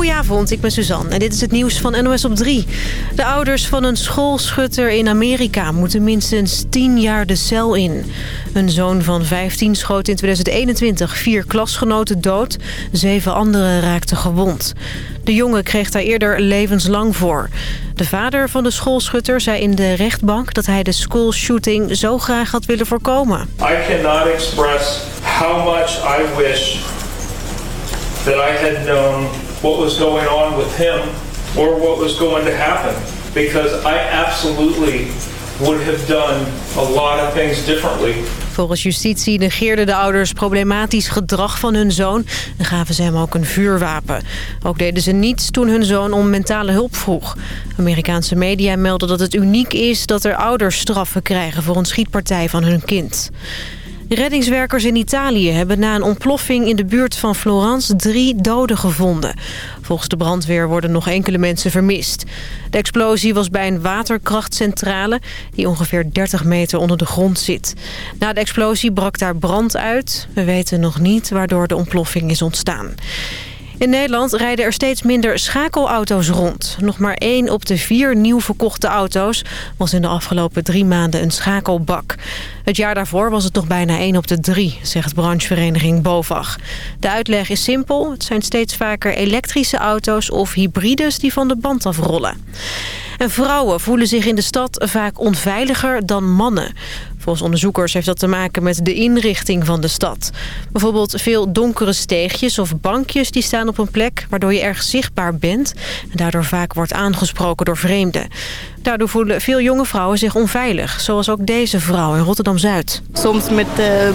Goedenavond, ik ben Suzanne en dit is het nieuws van NOS op 3. De ouders van een schoolschutter in Amerika moeten minstens 10 jaar de cel in. Een zoon van 15 schoot in 2021 vier klasgenoten dood. Zeven anderen raakten gewond. De jongen kreeg daar eerder levenslang voor. De vader van de schoolschutter zei in de rechtbank dat hij de schoolshooting zo graag had willen voorkomen. I cannot express how much I wish that I had known what was going on with him or what was going to happen because I absolutely would have done a lot of things differently. Volgens justitie negeerden de ouders problematisch gedrag van hun zoon... en gaven ze hem ook een vuurwapen. Ook deden ze niets toen hun zoon om mentale hulp vroeg. Amerikaanse media melden dat het uniek is dat er ouders straffen krijgen... voor een schietpartij van hun kind. Reddingswerkers in Italië hebben na een ontploffing in de buurt van Florence drie doden gevonden. Volgens de brandweer worden nog enkele mensen vermist. De explosie was bij een waterkrachtcentrale die ongeveer 30 meter onder de grond zit. Na de explosie brak daar brand uit. We weten nog niet waardoor de ontploffing is ontstaan. In Nederland rijden er steeds minder schakelauto's rond. Nog maar één op de vier nieuw verkochte auto's was in de afgelopen drie maanden een schakelbak. Het jaar daarvoor was het nog bijna één op de drie, zegt branchevereniging BOVAG. De uitleg is simpel. Het zijn steeds vaker elektrische auto's of hybrides die van de band afrollen. En vrouwen voelen zich in de stad vaak onveiliger dan mannen. Volgens onderzoekers heeft dat te maken met de inrichting van de stad. Bijvoorbeeld veel donkere steegjes of bankjes die staan op een plek... waardoor je erg zichtbaar bent en daardoor vaak wordt aangesproken door vreemden. Daardoor voelen veel jonge vrouwen zich onveilig. Zoals ook deze vrouw in Rotterdam-Zuid. Soms met uh,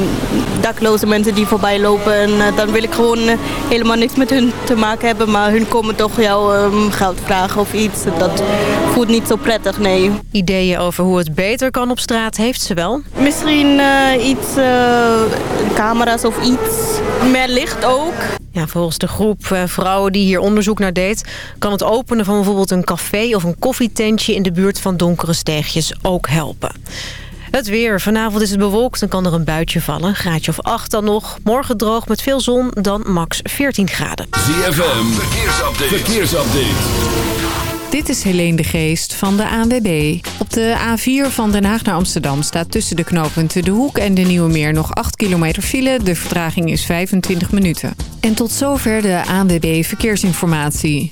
dakloze mensen die voorbij lopen. En uh, dan wil ik gewoon uh, helemaal niks met hun te maken hebben. Maar hun komen toch jou um, geld vragen of iets. Dat voelt niet zo prettig, nee. Ideeën over hoe het beter kan op straat heeft ze wel. Misschien iets, camera's of iets. Meer licht ook. Ja, volgens de groep uh, vrouwen die hier onderzoek naar deed... kan het openen van bijvoorbeeld een café of een koffietentje... in de buurt van donkere steegjes ook helpen. Het weer. Vanavond is het bewolkt en kan er een buitje vallen. Graadje of 8 dan nog. Morgen droog met veel zon, dan max 14 graden. ZFM. Verkeersupdate. Verkeersupdate. Dit is Helene de Geest van de ANWB. Op de A4 van Den Haag naar Amsterdam staat tussen de knooppunten De Hoek en de Nieuwe Meer nog 8 kilometer file. De vertraging is 25 minuten. En tot zover de ANWB Verkeersinformatie.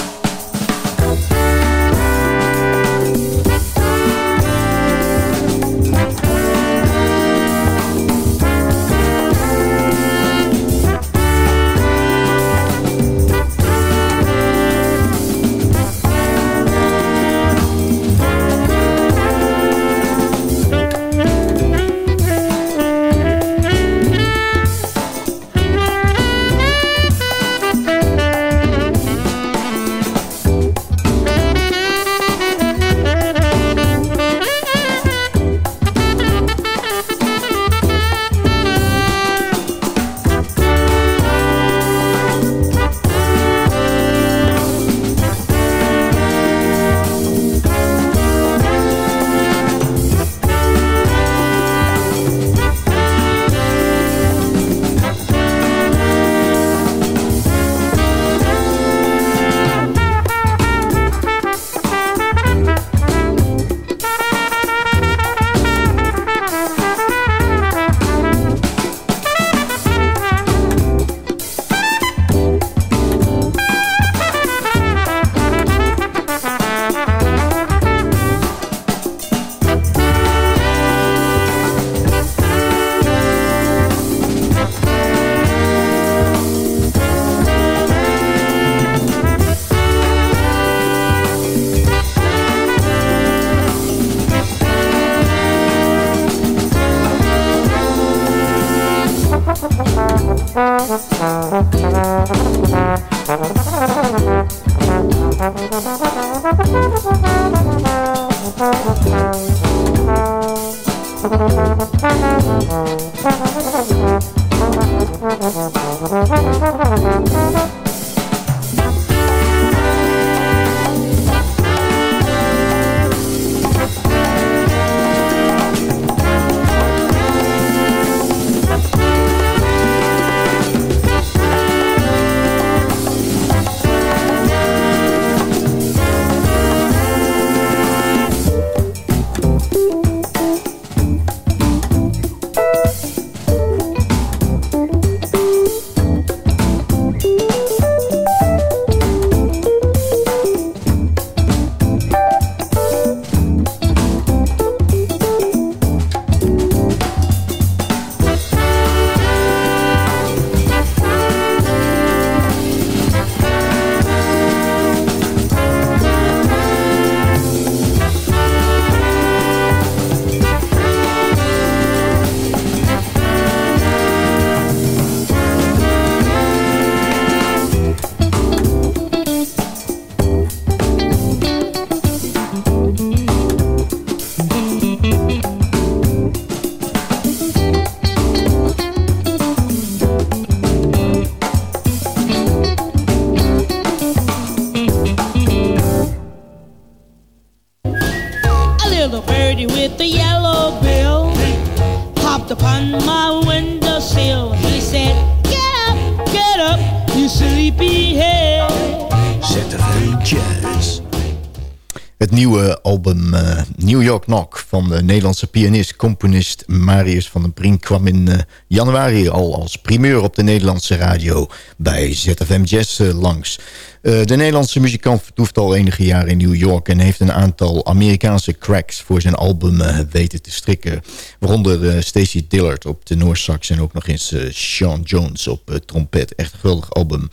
Knock van de Nederlandse pianist, componist Marius van den Brink... kwam in uh, januari al als primeur op de Nederlandse radio bij ZFM Jazz uh, langs. Uh, de Nederlandse muzikant vertoeft al enige jaren in New York... en heeft een aantal Amerikaanse cracks voor zijn album uh, weten te strikken. Waaronder uh, Stacey Dillard op tenorsax... en ook nog eens Sean Jones op trompet. Echt een geweldig album.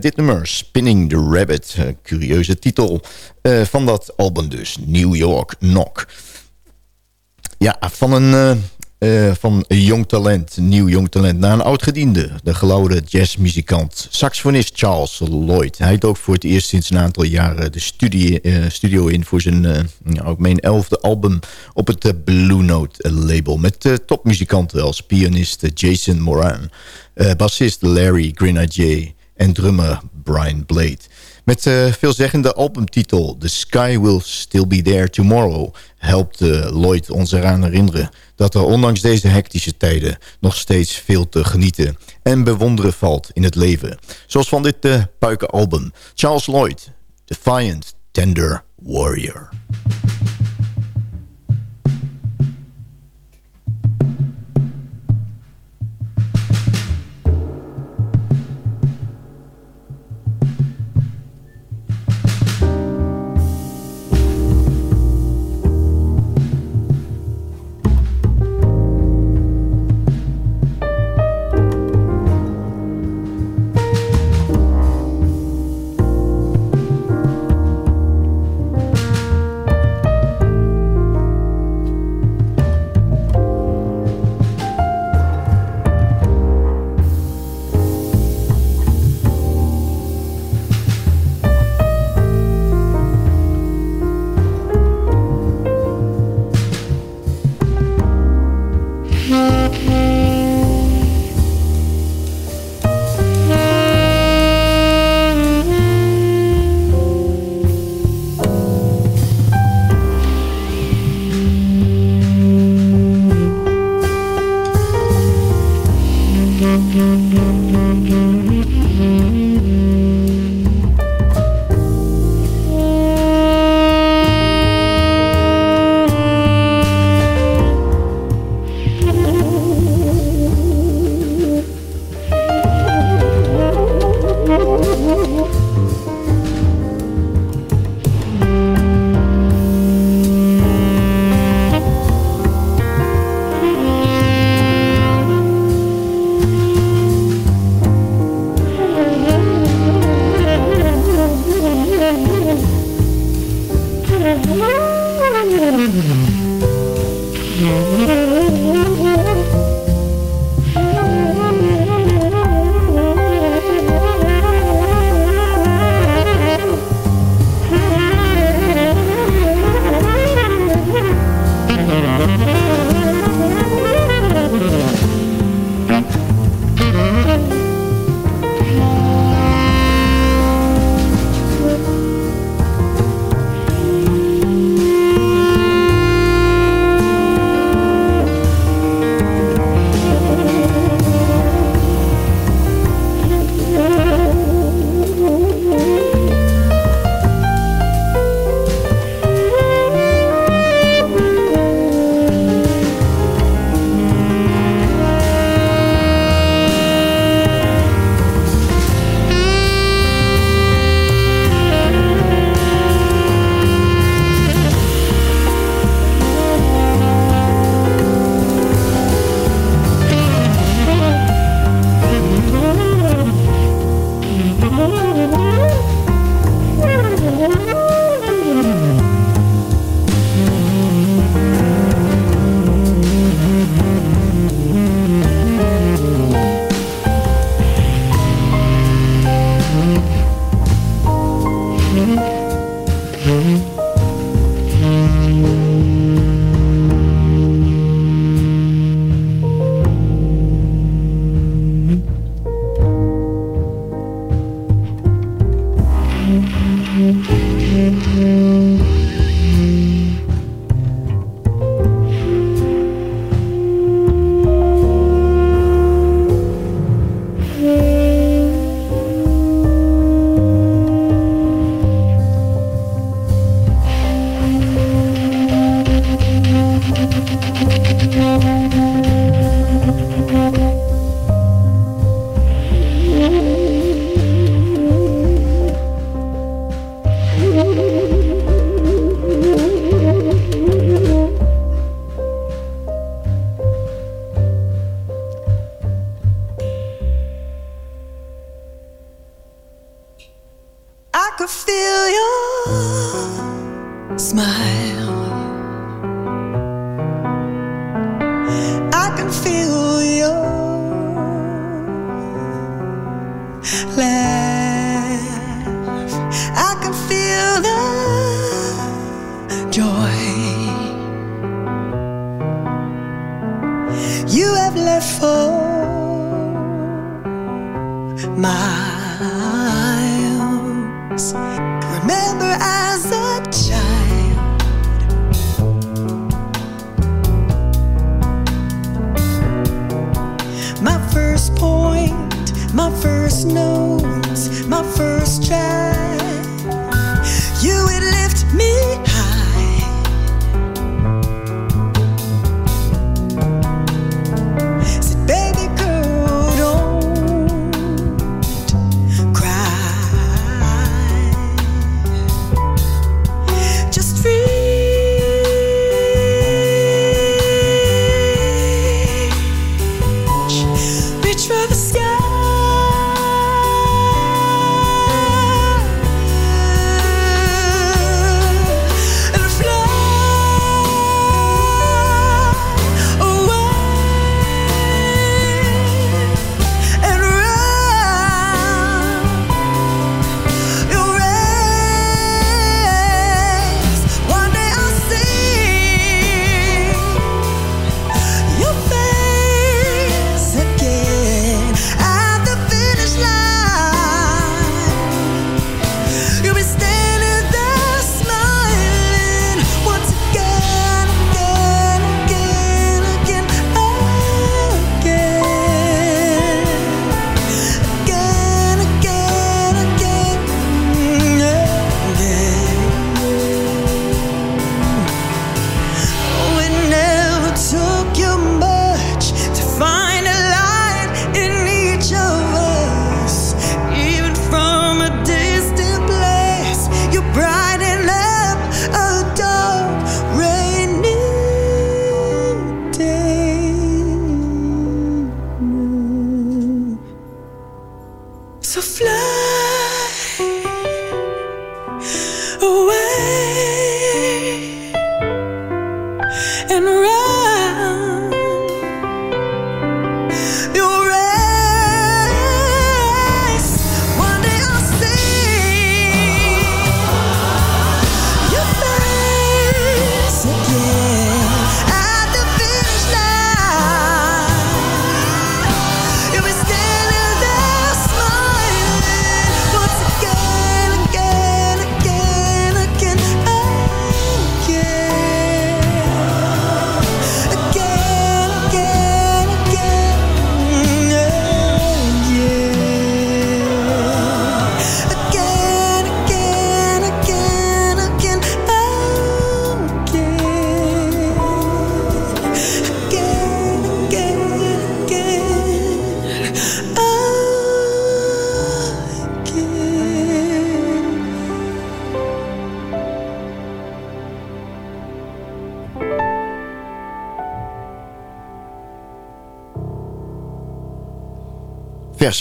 dit nummer, Spinning the Rabbit. curieuze titel van dat album dus. New York Knock. Ja, van een uh, van jong talent, nieuw jong talent... naar een oud-gediende, de gelouden jazzmuzikant... saxofonist Charles Lloyd. Hij ook voor het eerst sinds een aantal jaren de studie, uh, studio in... voor zijn, nou, ook mijn elfde album op het Blue Note label... met topmuzikanten als pianist Jason Moran... bassist Larry Grenadier en drummer Brian Blade... Met uh, veelzeggende albumtitel The Sky Will Still Be There Tomorrow... helpt uh, Lloyd ons eraan herinneren dat er ondanks deze hectische tijden... nog steeds veel te genieten en bewonderen valt in het leven. Zoals van dit uh, puikenalbum. Charles Lloyd, Defiant Tender Warrior.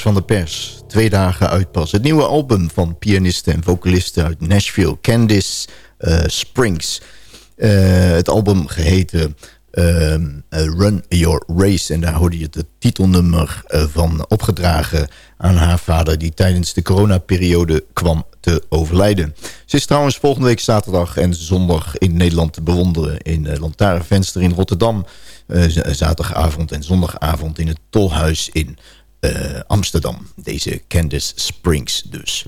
Van de pers. Twee dagen uit pas. Het nieuwe album van pianisten en vocalisten uit Nashville. Candice eh, Springs. Eh, het album geheten ehm, eh, Run Your Race. En daar hoorde je het titelnummer van opgedragen aan haar vader... die tijdens de coronaperiode kwam te overlijden. Ze is trouwens volgende week zaterdag en zondag in Nederland te bewonderen... in Lantaarnvenster in Rotterdam. Zaterdagavond en zondagavond in het Tolhuis in eh, Amsterdam. Deze Candice Springs dus.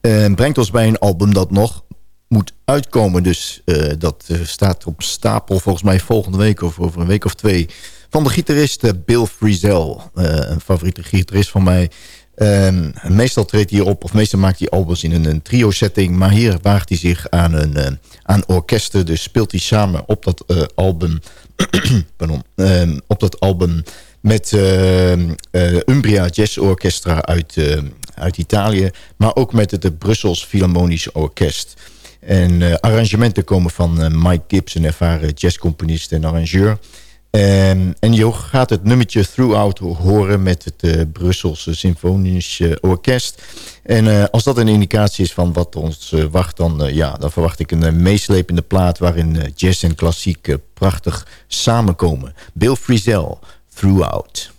Eh, brengt ons bij een album dat nog moet uitkomen. Dus eh, dat staat op stapel volgens mij volgende week of over een week of twee. Van de gitarist Bill Frisell. een favoriete gitarist van mij. Ehm, meestal treedt hij op, of meestal maakt hij albums in een, een trio-setting. Maar hier waagt hij zich aan, een, aan orkesten. Dus speelt hij samen op dat album... ehm, op dat album met ehm, eh, Umbria Jazz Orchestra uit, eh, uit Italië. Maar ook met het, Brussels Philharmonische Orkest. En eh, arrangementen komen van eh, Mike Gibbs, een ervaren jazzcomponist en arrangeur. En, je gaat het nummertje Throughout horen met het eh, Brusselse Symfonisch eh, Orkest. En eh, als dat een indicatie is van wat ons eh, wacht... Dan, eh, ja, dan verwacht ik een eh, meeslepende plaat... waarin eh, jazz en klassiek eh, prachtig samenkomen. Bill Throughout. Throughout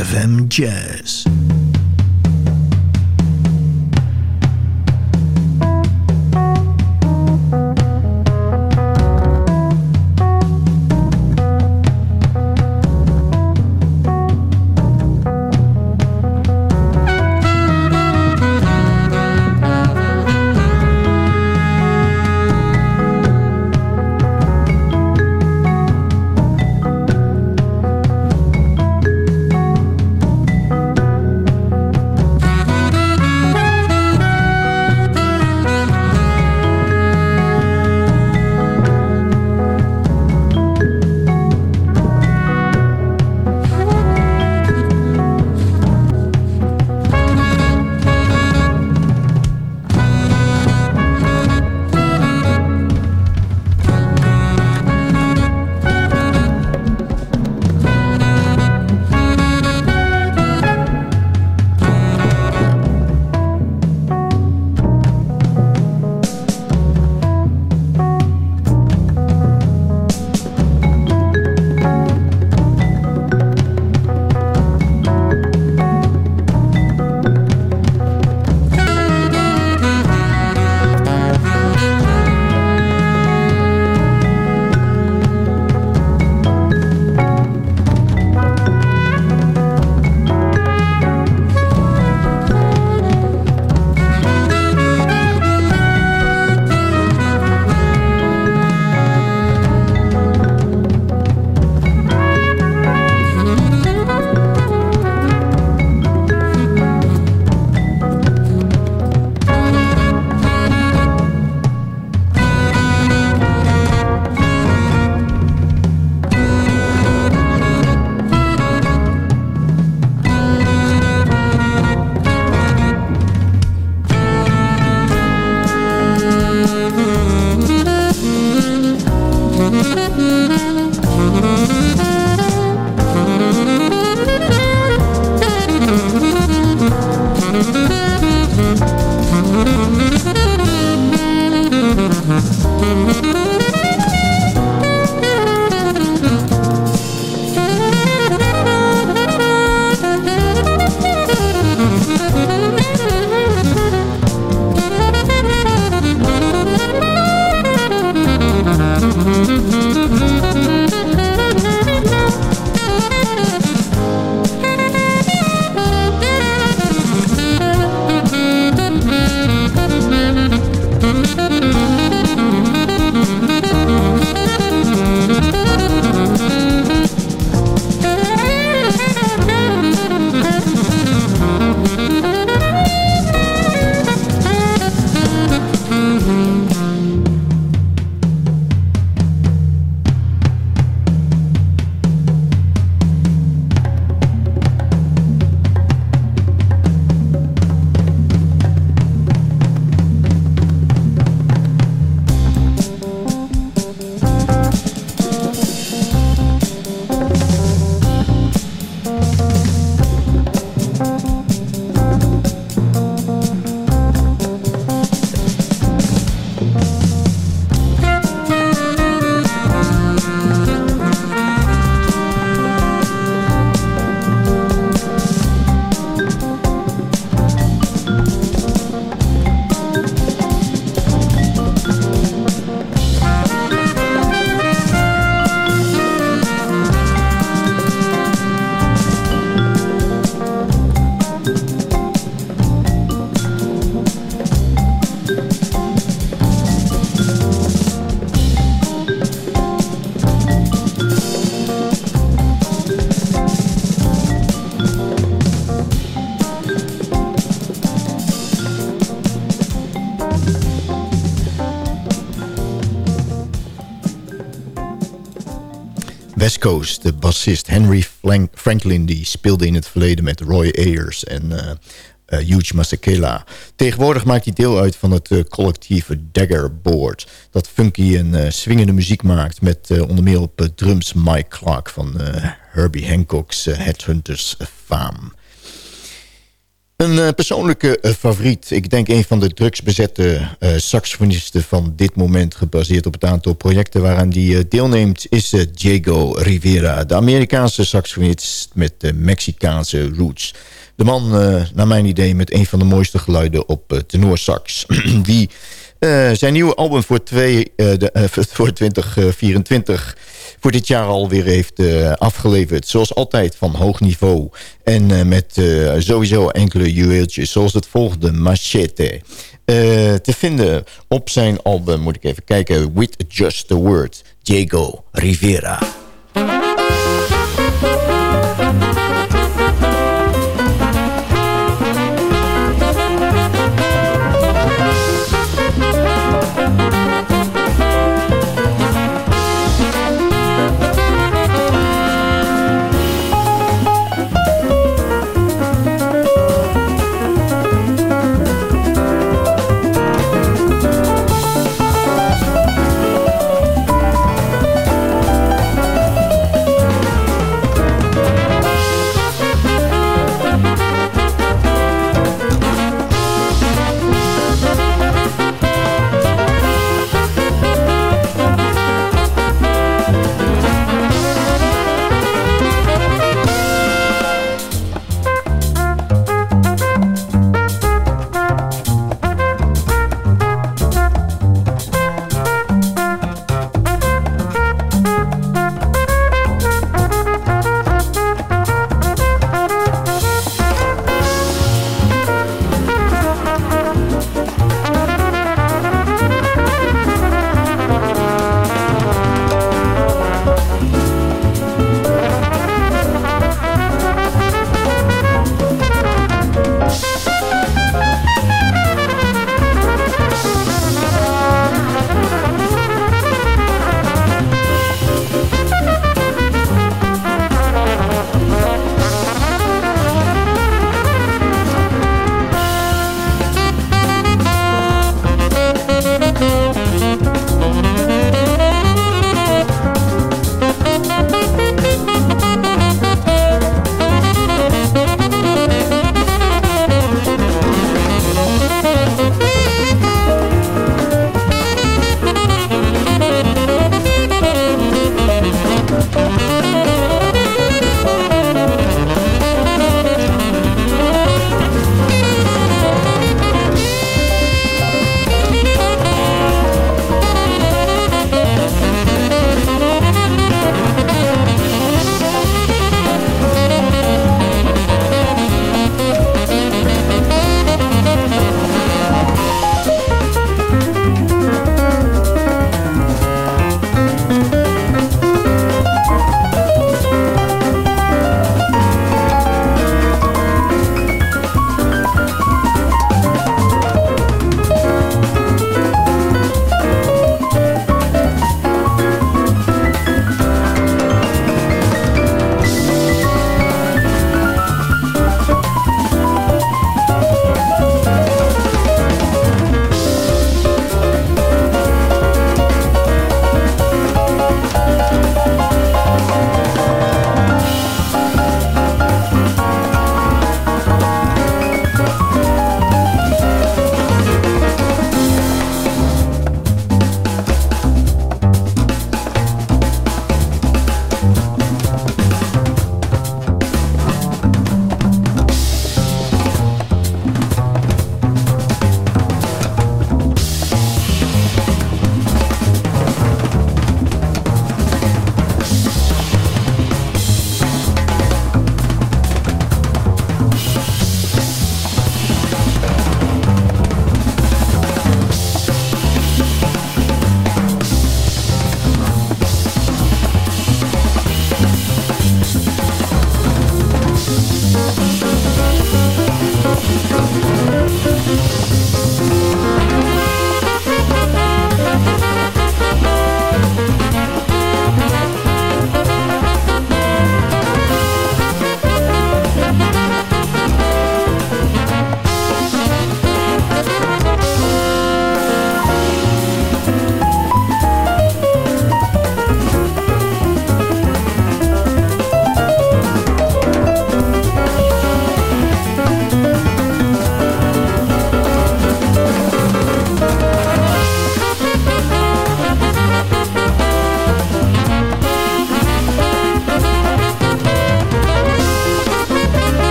ZFM Jazz. De bassist Henry Franklin... die speelde in het verleden met Roy Ayers en uh, uh, Hugh Masekela. Tegenwoordig maakt hij deel uit van het uh, collectieve Dagger Board... dat funky en swingende muziek maakt... met onder meer op drums Mike Clark van Herbie Hancock's Headhunters faam. Een uh, persoonlijke uh, favoriet. Ik denk een van de drugsbezette uh, saxofonisten van dit moment... gebaseerd op het aantal projecten waaraan hij deelneemt... is Diego Rivera, de Amerikaanse saxofonist met de Mexicaanse roots. De man, naar mijn idee, met een van de mooiste geluiden op tenorsax. Die zijn nieuwe album voor, twee, de, voor 2024 voor dit jaar alweer heeft afgeleverd. Zoals altijd van hoog niveau. En met sowieso enkele juweeltjes zoals het volgende Machete. te vinden op zijn album, moet ik even kijken, With Just the Word, Diego Rivera.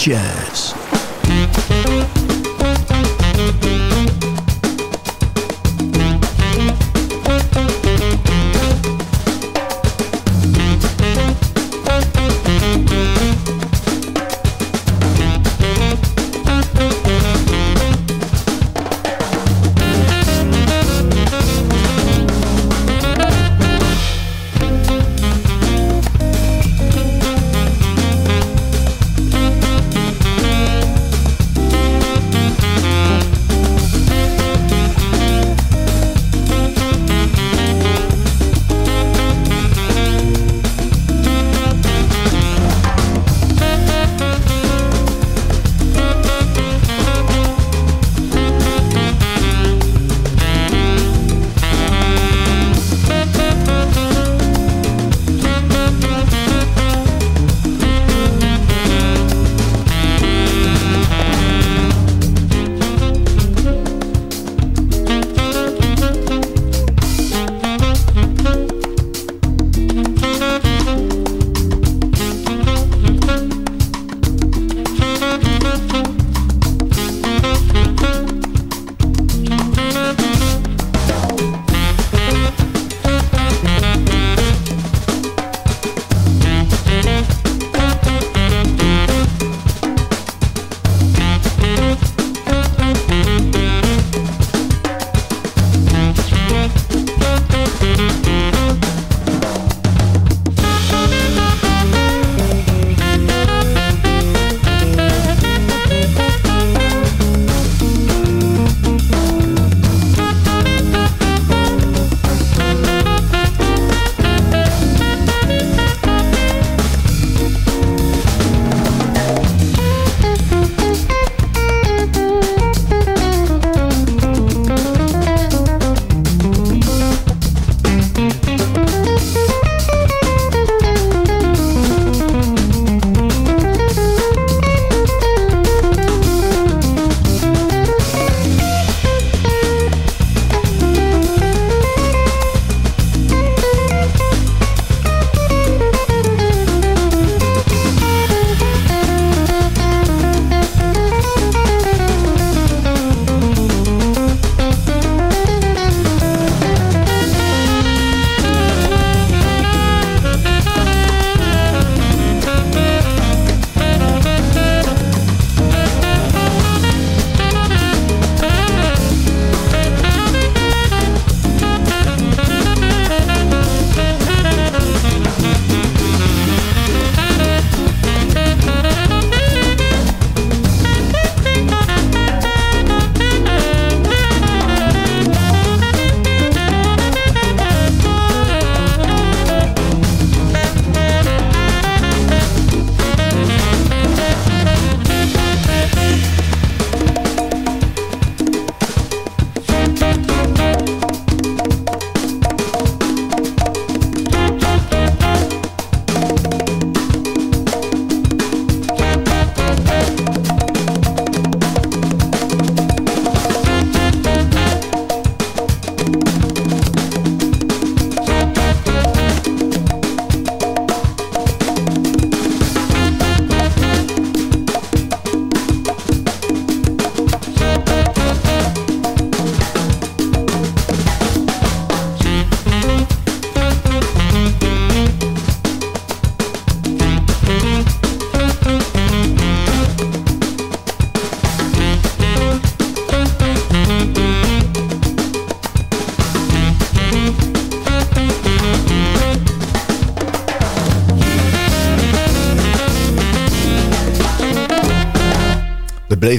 Jazz.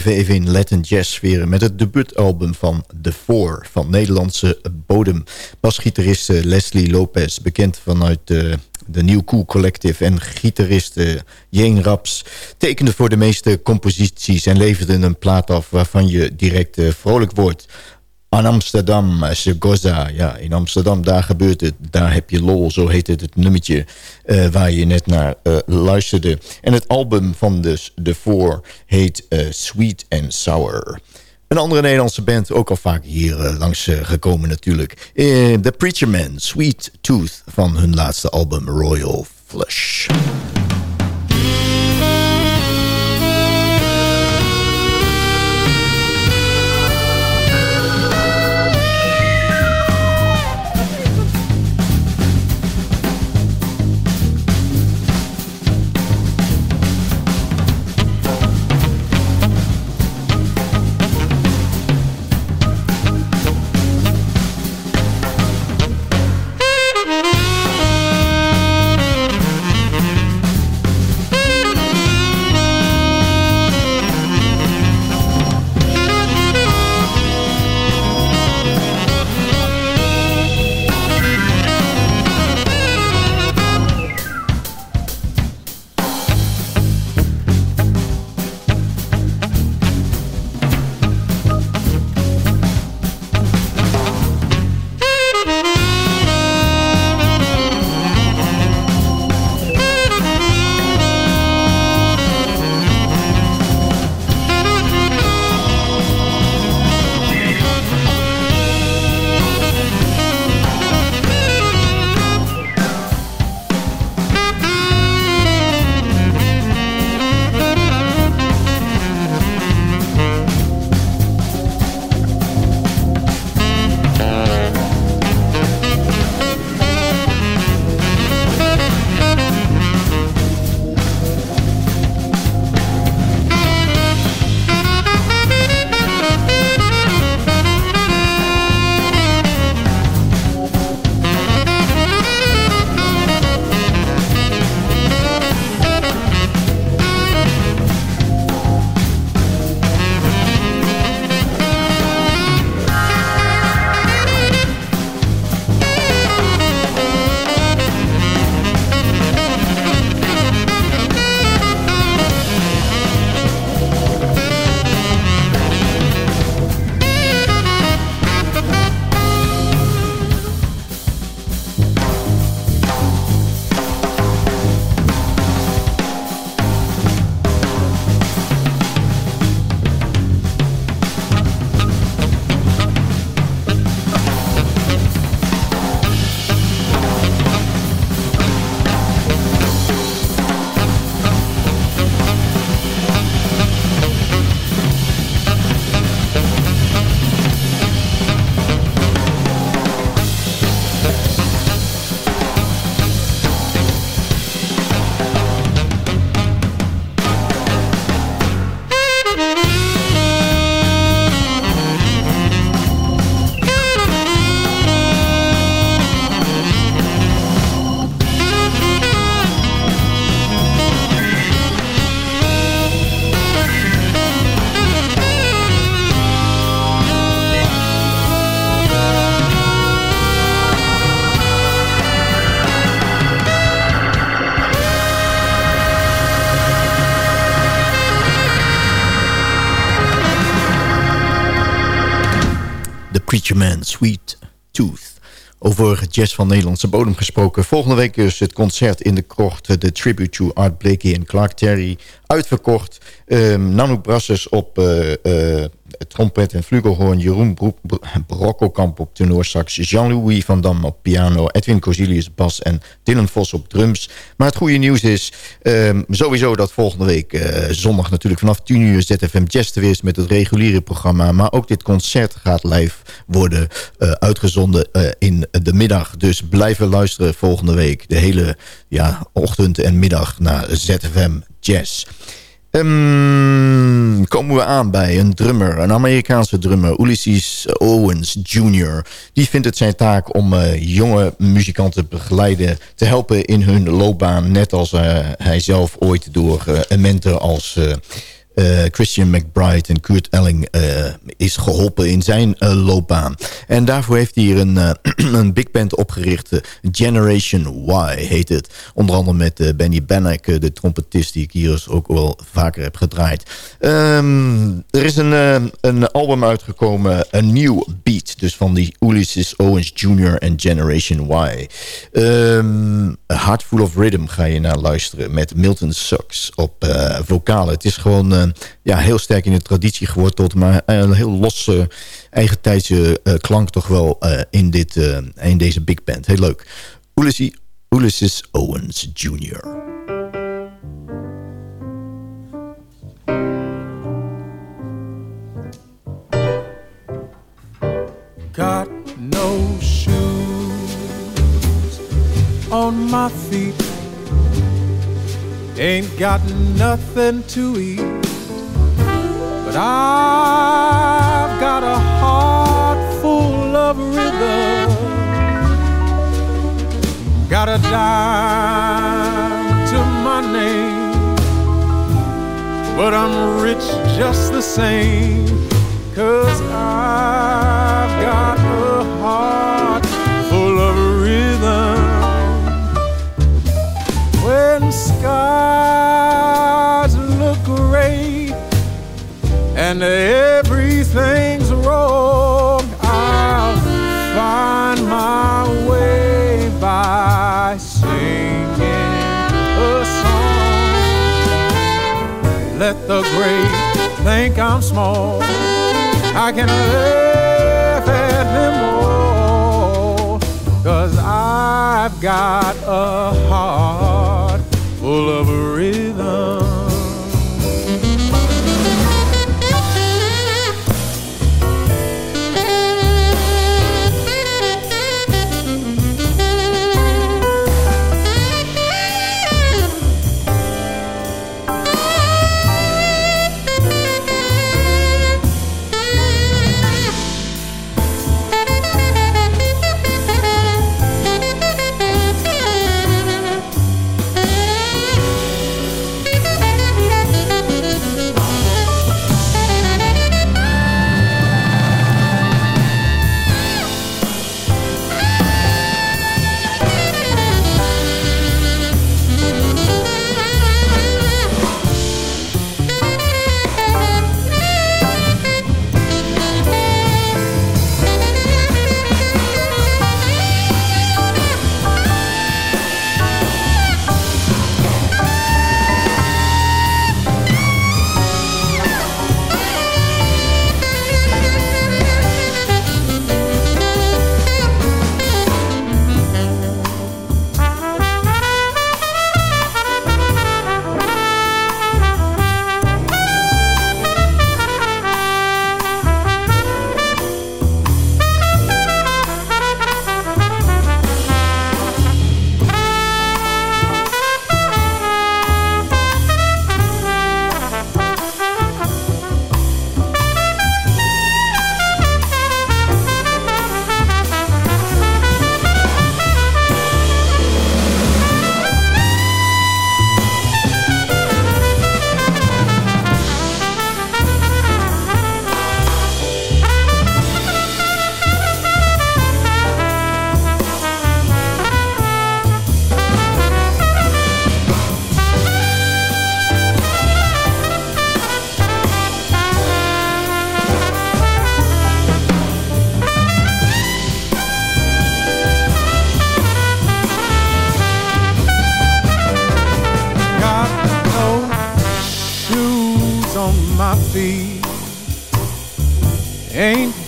Even in Latin jazz sferen... met het debuutalbum van The Four van Nederlandse bodem. Basgitarist Leslie Lopez, bekend vanuit de, de New Cool Collective... en gitarist Jane Raps tekende voor de meeste composities... en leverde een plaat af waarvan je direct vrolijk wordt... Aan Amsterdam, Segoza. Ja, in Amsterdam, daar gebeurt het. Daar heb je lol, zo heet het, het nummertje uh, waar je net naar uh, luisterde. En het album van de, de Four heet Sweet and Sour. Een andere Nederlandse band, ook al vaak hier langs gekomen natuurlijk. The Preacher Man, Sweet Tooth van hun laatste album Royal Flush. Man, Sweet Tooth. Over jazz van Nederlandse bodem gesproken. Volgende week is het concert in de krocht. De tribute to Art Blakey en Clark Terry. Uitverkocht. Um, Nanook Brasses op uh, uh, trompet en flugelhoorn. Jeroen Brokkelkamp op tenorsax. Jean-Louis van Dam op piano. Edwin Cozilius bas en Dylan Vos op drums. Maar het goede nieuws is um, sowieso dat volgende week uh, zondag natuurlijk vanaf 10 uur ZFM Jazz weer is met het reguliere programma. Maar ook dit concert gaat live worden uh, uitgezonden uh, in de middag. Dus blijven luisteren volgende week. De hele ja, ochtend en middag naar ZFM Jazz. Um, komen we aan bij een drummer, een Amerikaanse drummer, Ulysses Owens Jr. Die vindt het zijn taak om uh, jonge muzikanten te begeleiden, te helpen in hun loopbaan. Net als uh, hij zelf ooit door een mentor als uh, Christian McBride en Kurt Elling uh, is geholpen in zijn uh, loopbaan. En daarvoor heeft hij hier een, een big band opgericht. Generation Y heet het. Onder andere met Benny Bannock, de trompetist die ik hier dus ook wel vaker heb gedraaid. Um, er is een, een album uitgekomen, een nieuw Dus van die Ulysses Owens Jr. en Generation Y. Um, Heart Full of Rhythm ga je naar luisteren met Milton Sucks op vocalen. Het is gewoon ja, heel sterk in de traditie geworteld. Maar een heel losse, eigen tijdse uh, klank toch wel uh, in, dit, uh, in deze big band. Heel leuk. Ulysses, Ulysses Owens Jr. Got no shoes on my feet Ain't got nothing to eat But I've got a heart full of rhythm. Got a dime to my name. But I'm rich just the same. Cause I've got a heart full of rhythm. When skies look gray and everything's wrong, I'll find my way by singing a song. Let the great think I'm small. I can laugh at them all, cause I've got a heart full of rhythm.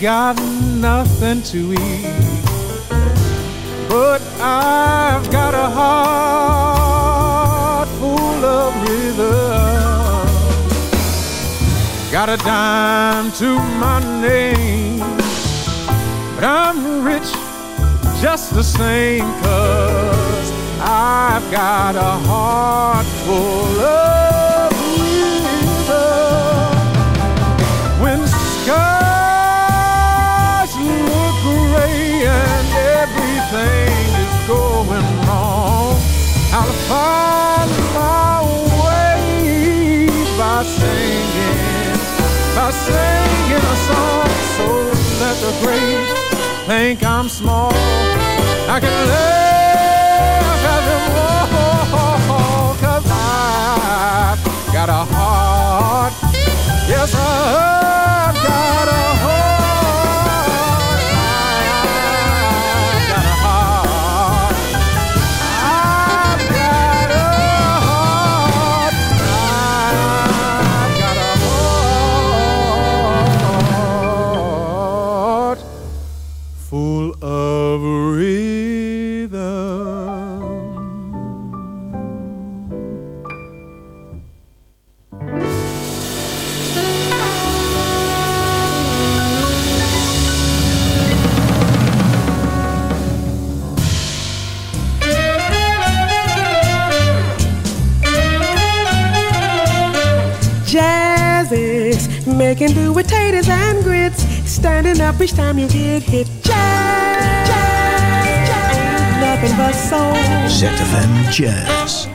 Got nothing to eat, but I've got a heart full of rhythm. Got a dime to my name, but I'm rich just the same, cause I've got a heart full of find my way by singing, by singing a song so that the great think I'm small. I can laugh at them all, cause I've got a heart. Yes, I've got a heart. Making do with taters and grits. Standing up each time you get hit. Jazz, jazz, jazz. Nothing but soul. ZFM Jazz.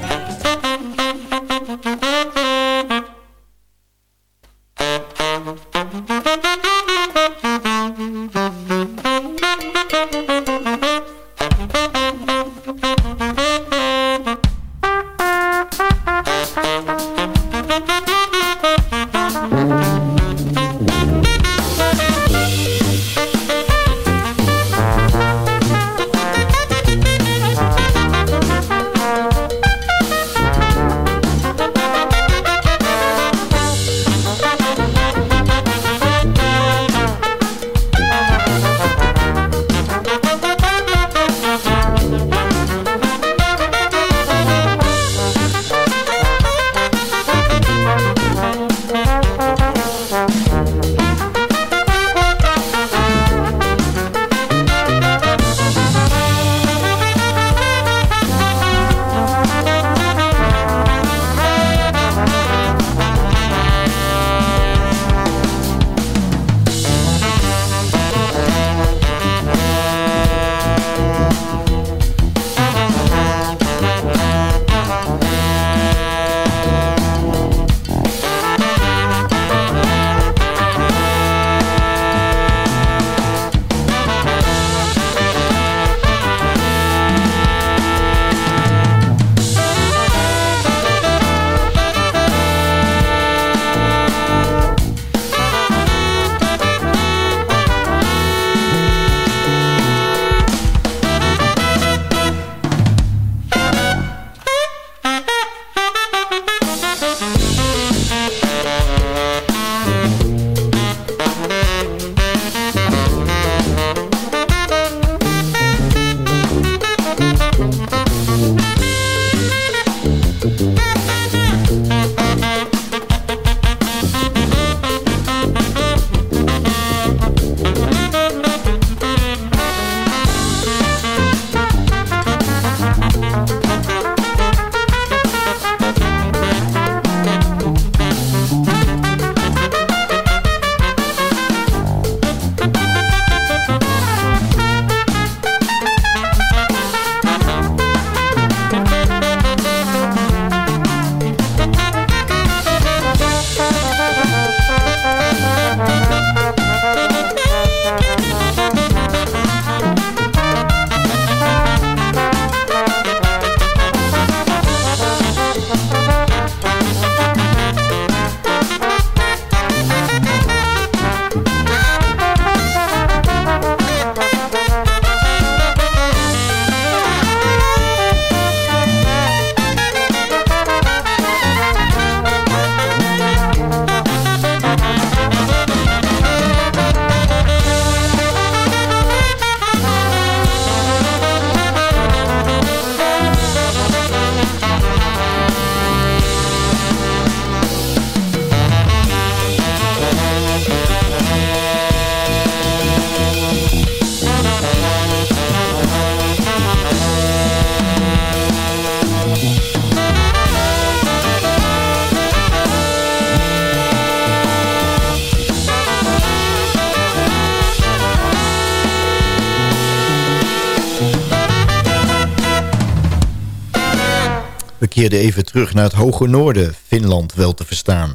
Keerde even terug naar het hoge noorden, Finland wel te verstaan.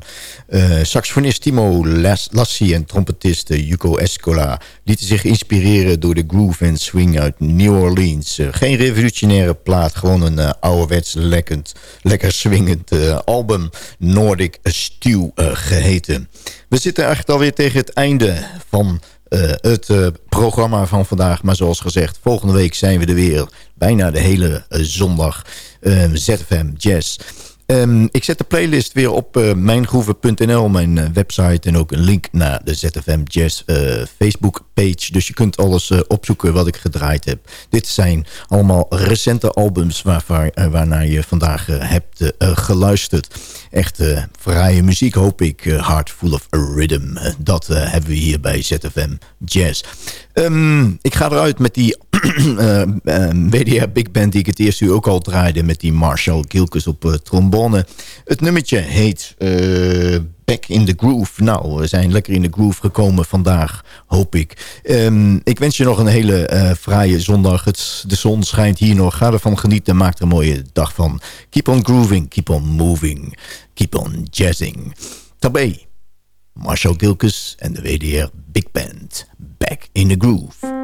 Uh, saxofonist Timo Lassie en trompetist Yuko Escola lieten zich inspireren door de groove en swing uit New Orleans. Uh, geen revolutionaire plaat, gewoon een uh, ouderwets lekkend, lekker swingend album Nordic Stew geheten. We zitten echt alweer tegen het einde van het programma van vandaag. Maar zoals gezegd, volgende week zijn we er weer. Bijna de hele zondag. ZFM Jazz. Um, ik zet de playlist weer op uh, mijngroeven.nl, mijn uh, website... en ook een link naar de ZFM Jazz uh, Facebook page. Dus je kunt alles opzoeken wat ik gedraaid heb. Dit zijn allemaal recente albums waarvan, waarnaar je vandaag hebt geluisterd. Echt fraaie muziek, hoop ik. Heart Full of Rhythm. dat hebben we hier bij ZFM Jazz. Um, ik ga eruit met die WDR Big Band die ik het eerst u ook al draaide... met die Marshall Gilkes op trombone. Het nummertje heet uh, Back in the Groove. Nou, we zijn lekker in de groove gekomen vandaag, hoop ik. Um, ik wens je nog een hele uh, fraaie zondag. Het, de zon schijnt hier nog. Ga ervan genieten, maak er een mooie dag van. Keep on grooving, keep on moving, keep on jazzing. Tabé, Marshall Gilkes en de WDR Big Band. Back in the Groove.